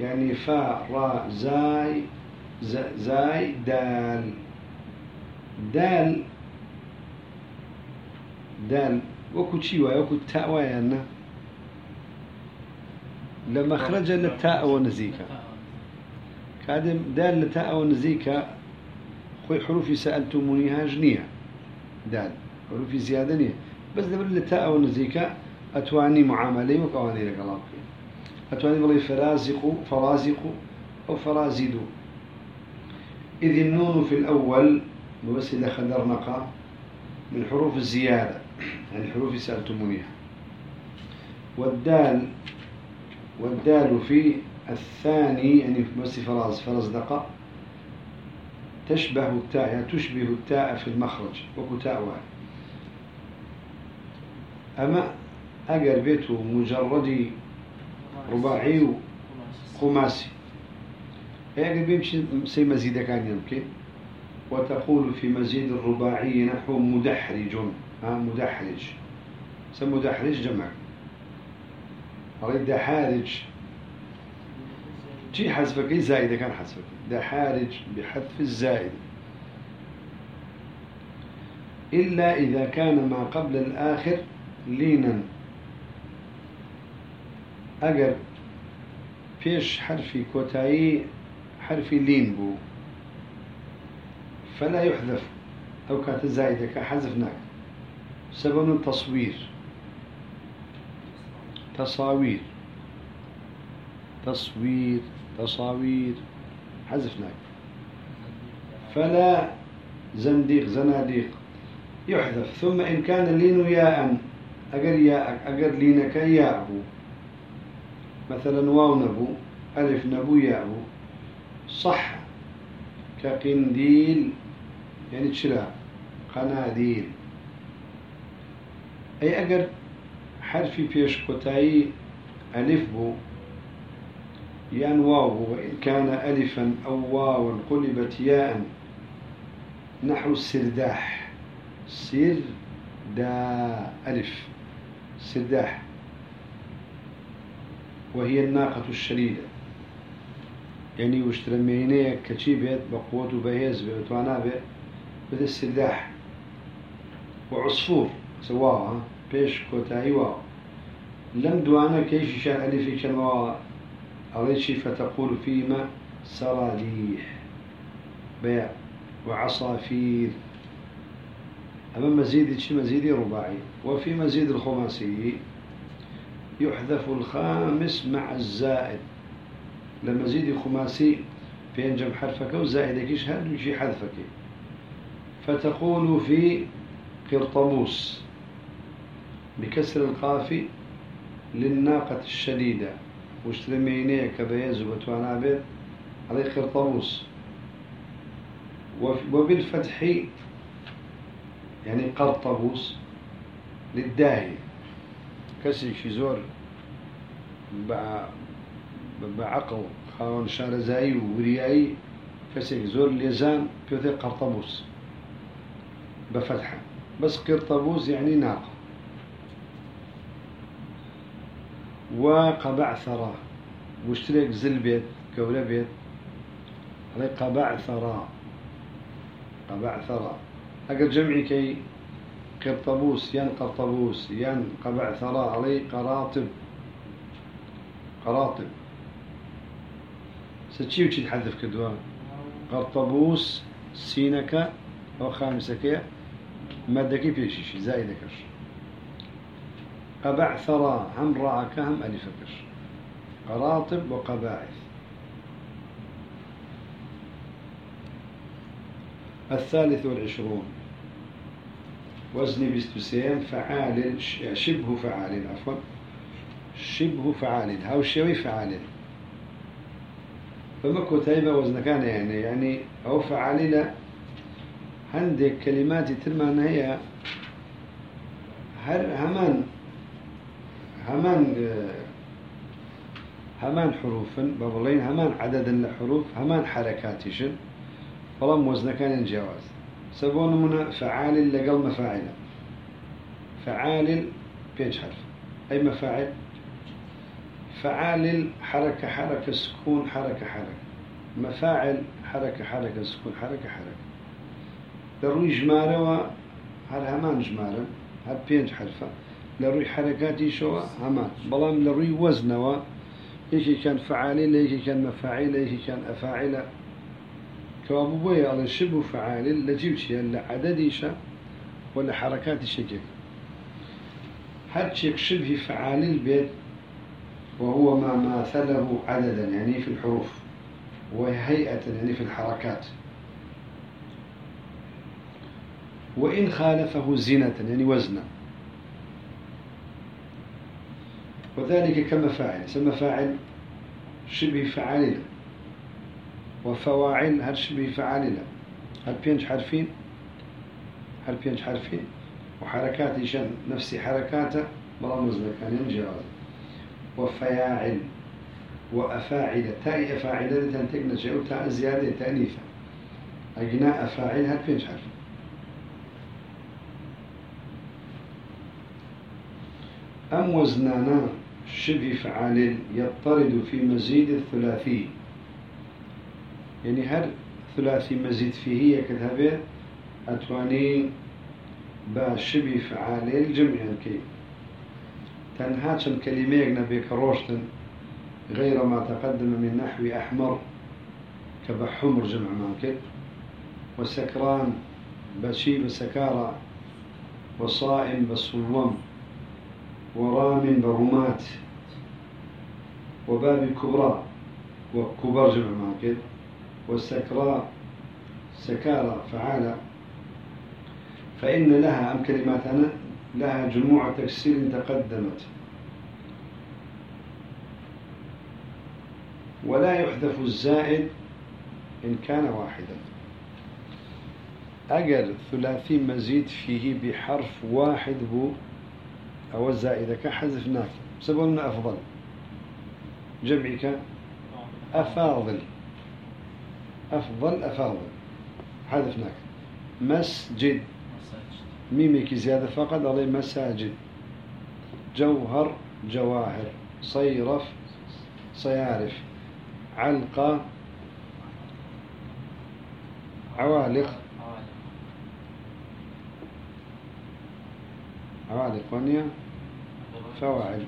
Speaker 1: يعني فا را زاي زاي دال. دال. دال. وكو تشيوا وكو تاوا يعني لما خرج للتاء ونزيكا كادم دال لتاء ونزيكا خوي حروفي سألتمونيها جنية. دال حروفي زيادة نية. بس دبر لتاء ونزيكا أتواني معاملي وكواني لك الله. أتواني بلي فرازق فرازق أو فرازد إذ النون في الأول بس إذا خدرنقا من حروف الزيادة. يعني حروف سألتمونيها. والدال والدال في الثاني يعني بس فراز فرز دقة. تشبه التاء يعني تشبه التاء في المخرج وكتاء واحد. أما أجر بيته مجرد رباعي خماسي. أجر بيمشي سي مزيد كان يمكن وتقول في مزيد الرباعي نحو مدحرج ها مدحرج. سم مدحرج جمع أريد دحارج جي حذفك زائدة كان حذفك دحارج بحذف الزائد إلا إذا كان ما قبل الآخر لينا أجر فيش حرفي كوتاي حرفي لين بو فلا يحذف أو كانت الزائدة كحذفناك سبب التصوير تصاوير. تصوير تصاوير. حذفناك. فلا زنديق زناديق. يحذف. ثم إن كان اللين ياء أجر ياء أجر لينك ياء مثلا واو نبو ألف نبو ياء صح. كقنديل يعني تشلا قناديل. أي أجر حرفي فيش كتاي ألف بو. يان واو وإن كان ألفا أو واوا قلبت ياء. نحو السرداح. سر دا ألف. سرداح. وهي الناقة الشديدة. يعني واشترمينيك كتشيبت بقوة بهيز بيتوانا بيت بدا السرداح. وعصفور. سواها. دوانا كيش شان ألف كان واو أغيشي فتقول فيما سراليح بيع وعصافير أما مزيد شي مزيد رباعي وفي مزيد الخماسي يحذف الخامس مع الزائد. لما زيد خماسي في أنجم حرفك وزائدك هذا شي حذفك فتقول في قرطموس بكسر القاف للناقة الشديدة. واشترمينيه كبيز وتوانابت عليه قرطموس وبالفتح يعني قرطبوس للداهي. كسي شي بعقل. خاون شارزائي وريائي كسي زور ليزان بيوثي قرطبوس بفتحة. بس قرطبوس يعني ناقة. وقبعثرة. مشترك زل بيت كولة بيت. علي قبعثرا قبعثرا أقل جمعي كي قرطبوس ين قرطبوس ين قبعثرا علي قراطب قراطب ستشي وشي تحذف كدوا قرطبوس سينك أو خامسك مادكي بيشيش زائدة كش قبعثرا هم راعك هم ألف كش قراطب وقباعث الثالث والعشرون. وزن بستسين فعال شبه فعال عفوا. شبه فعال هاو الشوي فعال. فمكو تايبة وزن كان يعني يعني أو فعال عندك كلمات ترمان هي. هر همان. همان همان حروفا بابلين همان عدد الحروف همان حركاتشن فلم وزن كان جواز. سبون من فعال لقل مفاعل. فعال بيج حرف. أي مفاعل؟ فعال حركة حركة سكون حركة حركة. مفاعل حركة حركة سكون حركة حركة. لروي جمارة هل همان جمارة هل بينج حرفة. لروي حركاتي شو همان بلام لروي وزنوا إيش كان فعالي إيش كان مفاعل إيش كان أفاعل كوابو بويا على شبه فعال لجيب شيء لعدديشة ولا حركات هل شيء شبه فعال البيت وهو ما ماثله عددا يعني في الحروف وهيئة يعني في الحركات. وإن خالفه زينة يعني وزنا. وذلك كمفاعل سمى فاعل شبه فعال وفواعل هل شبه فعال هل بينج حرفين؟ هل بينج حرفين؟ وحركات شن؟ نفس حركاته برمز كان ينجاز وفياعل وأفاعل تاء أفاعل تنتقنا شيء تاء زيادة تأنيثة أجناء أفاعل هل بينج حرف أم وزنانا؟ شبه فعال يضطرد في مزيد الثلاثي. يعني هل ثلاثي مزيد فيه يكذهبه أتواني بشبه فعال الجمع كي. تنهاتشم كلمة نبيك روشتن غير ما تقدم من نحو أحمر كبحمر جمع ماكل وسكران بشي بسكارة وصائم بصلوم ورام برمات وباب كبرى وكبر جمع ماكل والسكراء سكارى فعالة. فإن لها أم كلماتنا لها جموع تكسير تقدمت. ولا يحذف الزائد إن كان واحدا. أجل ثلاثي مزيد فيه بحرف واحد هو أو الزائدة كحذفناك سببنا أفضل. جمعك أفاضل. أفضل أفاضل. حذفناك. مسجد. ميميك زيادة فقط عليه مساجد. جوهر جواهر. صيرف صيارف. علقة. عوالق. عوالق ونيا فواعل.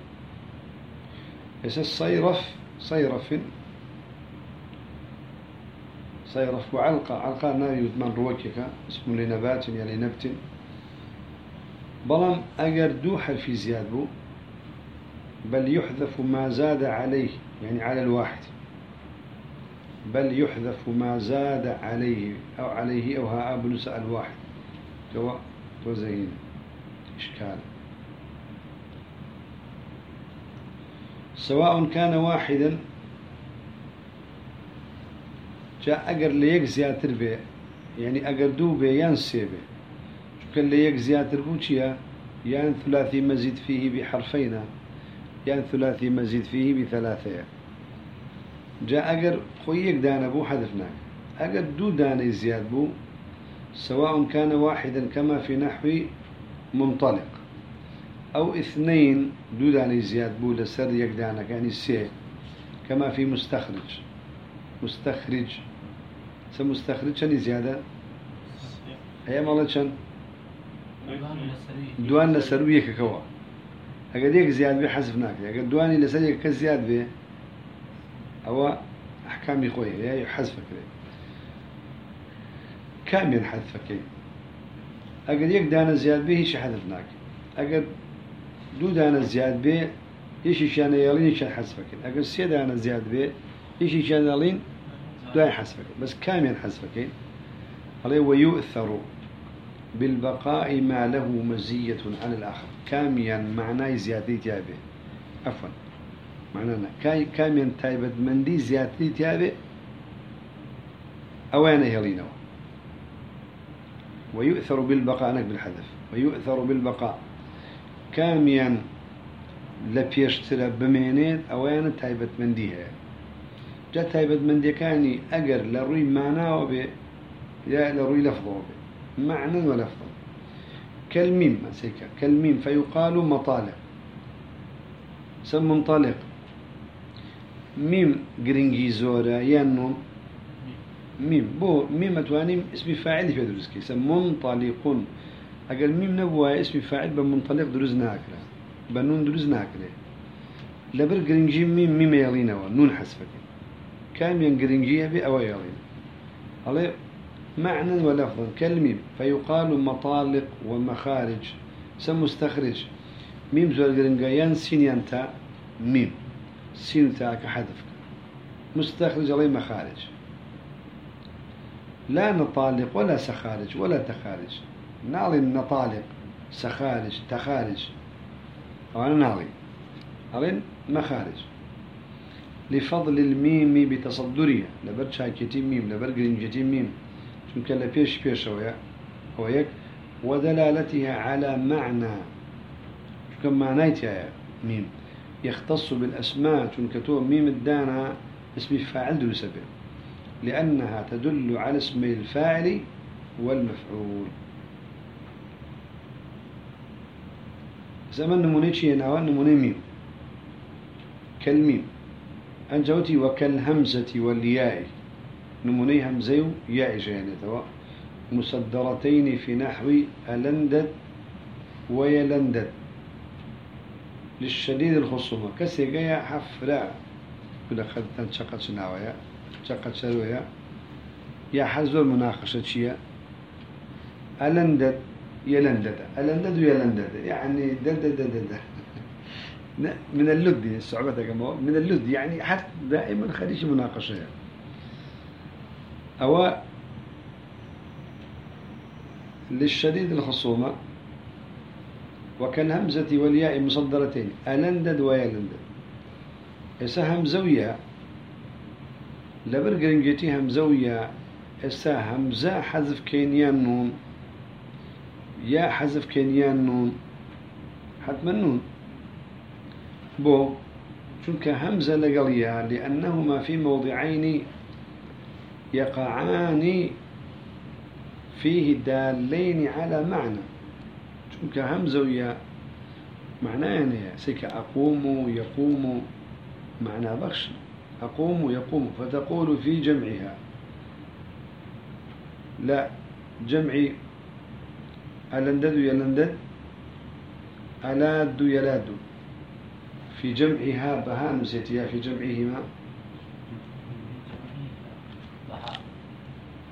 Speaker 1: يس الصيرف صيرف صيرف وعلقة علقة ناوي من روكك اسم لنبات يعني نبت بلام أجر دو حرف زياد بو بل يحذف ما زاد عليه يعني على الواحد. بل يحذف ما زاد عليه أو عليه أو ها أبنس الواحد. تو توزين إشكال. سواء كان واحدا جاء أجر ليك زياتر به يعني أجر دو به ينسي به. كان ليك زياتر بوشيا يعني ثلاثي مزيد فيه بحرفين يعني ثلاثي مزيد فيه بثلاثة جاء أجر خويك دانا بو حذفناك أجر دو دانا زياد بو سواء كان واحدا كما في نحو منطلق. أو اثنين دو دانا زياد بو لسر يك دانا يعني سي كما في مستخرج. مستخرج. سمستخرج شني زيادة؟ هي مالت شن؟
Speaker 3: دوان
Speaker 1: لسروية ككوا أقد يك زياد بي حذف ناك. أقد دواني لسروية كزياد بي أو أحكامي خوي هي حذفك لي كم ينحذفك أقد يك دانا زياد به شي حذف ناك أقد دو دانا زياد به يشي شان يلين يشان حذفك أقد سي دانا زياد به يشي شان يلين داي حذفك بس كم ينحذفك عليه ويؤثر بالبقاء ما له مزية عن الآخر. كاميا معناه زيادة تيابه عفوا. معنانا كاميا تايبد مندي زيادة تيابه أوان يلينوا ويؤثر بالبقاء أنك بالحذف ويؤثر بالبقاء. كاميا لبيشترى بمينيت أوان تايبت منديها جا تايبت مندي كاني أجر لروي معناه وبي يا لروي لفظه وبي. معنى ولفظا كالميم مسيكا كالميم فيقال مطالق. سم منطلق ميم جرينجي زورا ينون. ميم. بو ميم تواني اسم فاعل في دروس كي سم منطلق. أقل ميم نبوها اسم فاعل بمنطلق دروز ناكرة. بنون دروز ناكرة. لبر جرينجي ميم ميم يلينا نون حسفك كام ين جرينجي بي أو يلين عليه معنى ولفظا كالميم فيقال مطالق ومخارج سم مستخرج. ميم زوال قرنقيان سين ينتا ميم. سين تاك حذفك مستخرج عليه مخارج. لا نطالق ولا سخارج ولا تخارج. نعلي نطالق سخارج تخارج. وأنا نعلي. علين مخارج. لفضل الميم بتصدره. لەبەر چاکێتی ميم لەبەر گرنگێتی ميم. لە پێش پێشەوەیە ئەو یەک ودلالتها على معنى. مانای تایە ميم؟ يختص بالأسماء. چونکە تۆ ميم ئەدەینێ؟ اسم فاعل دروست بێ لأنها تدل على اسم الفاعل والمفعول. زمن نموني شيء ناوان نموني ميم. كالميم أنجوتي وكالهمزة والياء. نموني همزي يا إجاني توا. مصدرتين في نحو ألندد ويلندد. للشديد الخصومة. كسي جاية حفرا كده خدت شقت شناوية شقت شروية يا حزو المناقشة شيء ألندد يلندد ألندد ويلندد يعني دد دد دد من اللد صعوبتها كما من اللد يعني حتى دائما خليش مناقشة. أو للشديد الخصومة وكالهمزة والياء مصدرتين. ألندد ويلندد. إسا همزوية لبرقرنجتي همزوية إسا همزة حذف كينيان نون يا حذف كينيان نون حتما نون بو چونك همزة لقليا لأنهما في موضعين يقعان فيه دالين على معنى. چونك همزة ويا معناه يعني سيك أقوم يقوم معنى بخش أقوم يقوم فتقول في جمعها. لا جمعي ألندد يلندد ألاد يلاد. في جمعها بها نسيتها في جمعهما.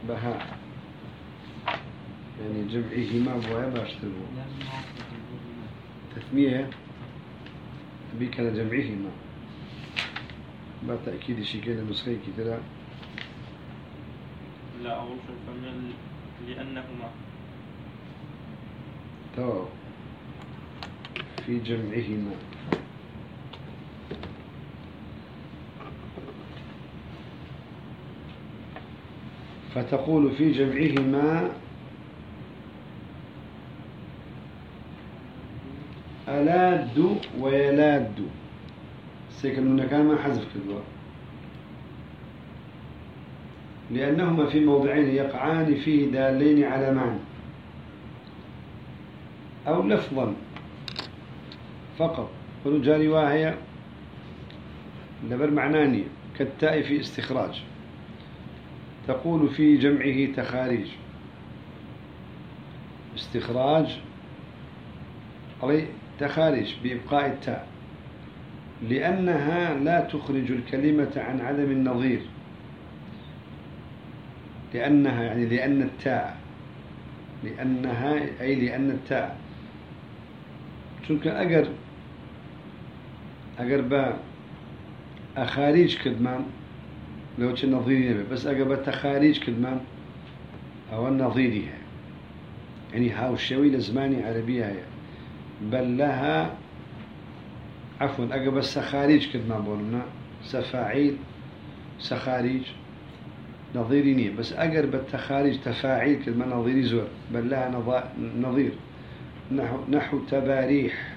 Speaker 1: بهاء يعني جمعهما بويا باشتروا. تثمية بك جمعهما. بالتأكيد شيء كده نسخي كده.
Speaker 2: لا أول شيء فمن لأنهما.
Speaker 1: تو في جمعهما. فتقول في جمعهما ألاد ويلاد. سيكون هنا كان ما حذف كذوة لأنهما في موضعين يقعان فيه دالين على معنى. أو لفظا. فقط. قلوا جاري واهية. لبر معناني. كالتاء في استخراج. تقول في جمعه تخاريج. استخراج. علي تخارج بإبقاء التاء. لأنها لا تخرج الكلمة عن عدم النظير. لأنها يعني لأن التاء. لأنها أي لأن التاء. چونك أجر أجر با أخاريج كدمان لو كان نظيري نبي بس أجر بتخاريج كدمان أو النظيري يعني هاو الشوي لزماني عربية بل لها عفوا أجر بس خارج كدمان بولنا سفاعيل سخاريج. نظيري نية. بس أجر بالتخارج تفاعيل كدمان نظيري زور. بل لها نظير. نحو, نحو تباريح.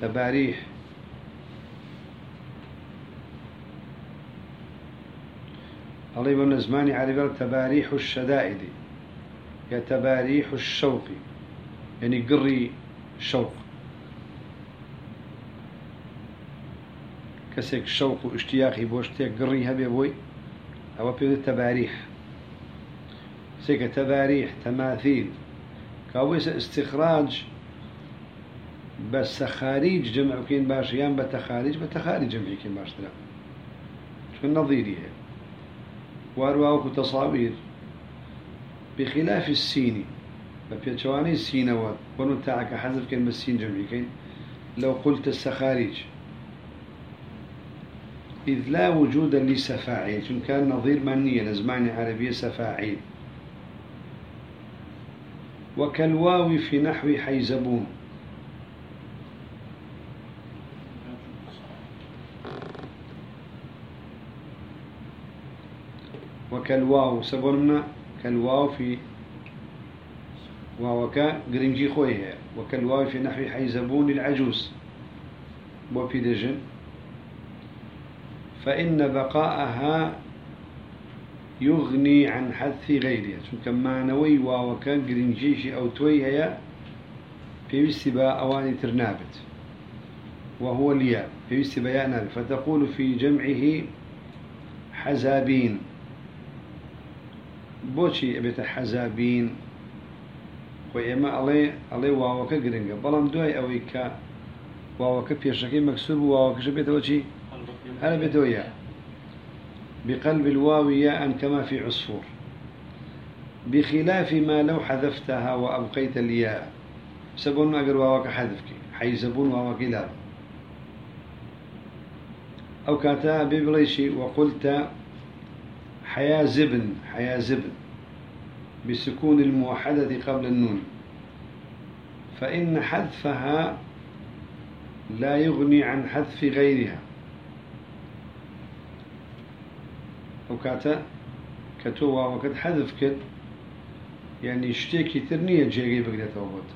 Speaker 1: تباريح. الله يبون زماني على تباريح الشدائد. يا تباريح الشوق. يعني قري شوق. كسك شوق واشتياقي بوشتيق قري هبي بوي أو بيد تباريح. سيك تباريح تماثيل. كاويس استخراج بس خارج جمع كين باش يان بتخارج بتخارج جمع كين باش ترى. شو النظيري وارواك تصاوير بخلاف السين ببيتشواني السينوات ونتاعك حذف كلمة السين جمعي كين لو قلت السخارج إذ لا وجود لسفاعيل شون كان نظير منية لزمان عربية سفاعيل وكالواو في نحو حيزبون. وكالواو سبرنا كالواو في واوكا قرنجي خويه وكالواو في نحو حيزبون العجوز. وفي دجن. فإن بقاءها يغني عن حذف غيرها. كما نوي واوكا قرنجيشي أو توي هي في استباء أواني ترنابت. وهو الياء. في استباء فتقول في جمعه حزابين. بۆچی ئەبێتە حەزابین خۆی ئێمە ئەڵێ ئەڵێ واوەکە گرنگە بەڵام دوای ئەوەی کە واوەکە پێشەکەی مەکسور بوو واوەکەش بێتەوە بقلب الواو ياء كما في عصفور. بخلاف ما لو حذفتها وأبقيت الياء. سبون ئەگەر واوەکە حذفك حيزبون واوەکە لا أو كاتا ببليشي وقلت حياة زبن حياة زبن. بسكون الموحدة قبل النون. فإن حذفها لا يغني عن حذف غيرها. وكاتا كتوا وقد حذف كد يعني اشتكي ترنية جيغي بقدة توبت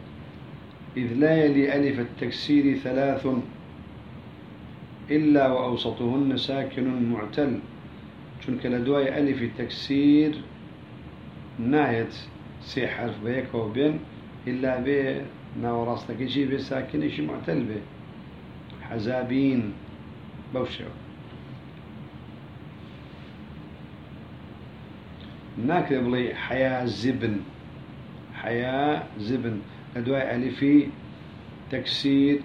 Speaker 1: إذ لا يلي ألف التكسير ثلاث إلا وأوسطهن ساكن معتل. چونکە لە دوای ئەلیفی نایەت سێ حرف یەکەوە بێن إلا بێ ناوەڕاستەکەیی بێ ساکنێکی معتەل بێ حەزابین بەو شێوە ناکرێ بڵێ حیا زبن. حیا زبن. لە دوای ئەلیفی تەکسیر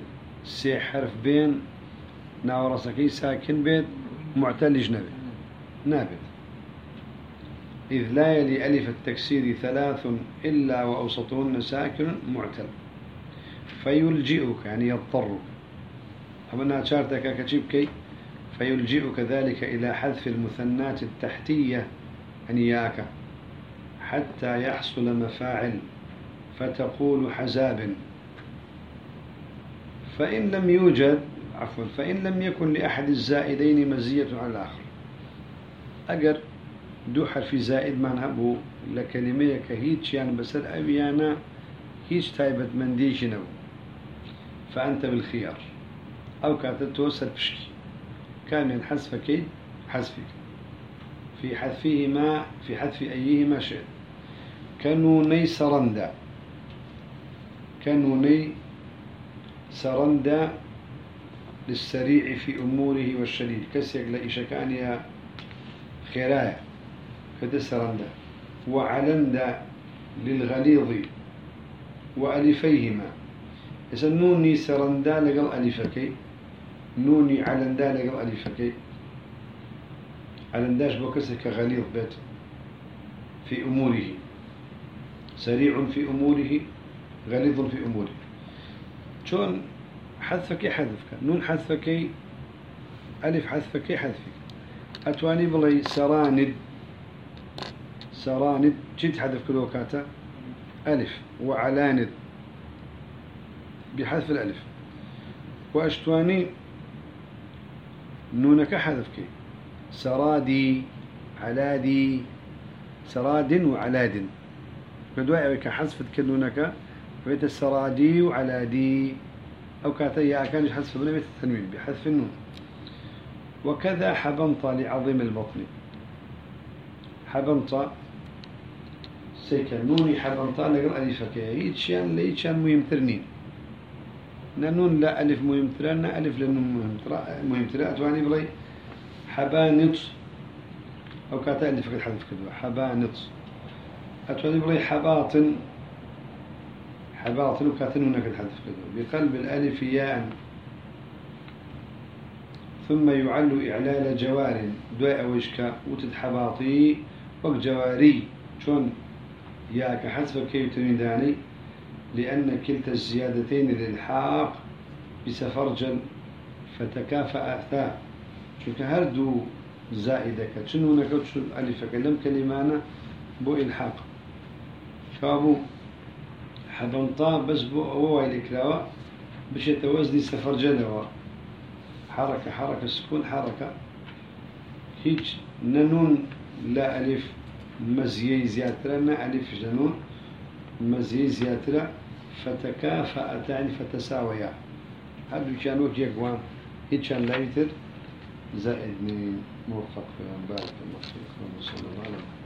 Speaker 1: سێ حرف بێن ناوەڕاستەکەی ساکن بێت معتەلیش نەبێت نابت. إذ لا يلي ألف التكسير ثلاث إلا وأوسطهن ساكن معتل. فيلجئك يعني يضطرك أما شارتك كتشبكي فيلجئك ذلك إلى حذف المثنات التحتية أنياك حتى يحصل مفاعل فتقول حزاب. فإن لم يوجد عفوا فإن لم يكن لأحد الزائدين مزية على الآخر. ئەگەر دوو حرفی زائدمان هەبوو کەلیمەیە کە هیچیان بەسەر ئەویانە هیچ تایبەتمەندێکی نەبوو. فأنت بالخيار. أو كانت توسل بشكي كامل حذفك حذفك في حذفهما في حذف أيهما شئت كنوني سرندا كنوني سرندا للسريع في أموره والشديد. كسيك لإشكانيا خيرايا كده سرندا وعلندا للغليظ وألفيهما. إذا نوني سرندا لقل ألفكي نوني علندا لقل ألفكي. علنداش بوكسك غليظ بيت في أموره؟ سريع في أموره غليظ في أموره. شون حذفك حذفك نون حذفك ألف حذفك حذفك. أتواني بلي سراند سراند جد حذف كلوكاتا ألف وعلاند بحذف الألف. وأشتواني نونك حذفك سرادي علادي سراد وعلاد. فدواء كحذف تكنونك فبيت السرادي وعلادي. أو كاتيا كان حذف بنبيت التنوين بحذف النون. وكذا حبنط لعظيم البطن. حبنط سيكا نوني حبنط لقل ألفك يتشان ليتشان مهم ترنين. نون لا ألف مهم تران ألف لنون مهم ترى. مهم ترى. أتواني بلي حبانط أو كاتا اللي فقد حذف كذا حبانط أتواني بلي حباطن. حباطن وكاتن هناك الحذف كذا بقلب الألف ياء. ثم يعل إعلال جوار. دواء وشكا وتد حباطي وك جواري. شون ياك حذف كي تنيداني لأن كلتا الزيادتين للحاق بسفرجل فتكافأ ثاء شوك هردو زائدة شنو نكوت شو ألف كلم كلمانا بو إلحاق. فابو حبنطا بس بو هو الإكلاوة بش يتوزني سفرجل حركة حركة سكون حركة. هيج ننون لا ألف. مزيي زيادة ما ألف جنون مزيي زيادة فتكافأتان فتساويا. هذا كانوا جيكوان هيج كان لا يتر زائد موفق. في بارك الله فيكم وصلى الله عليه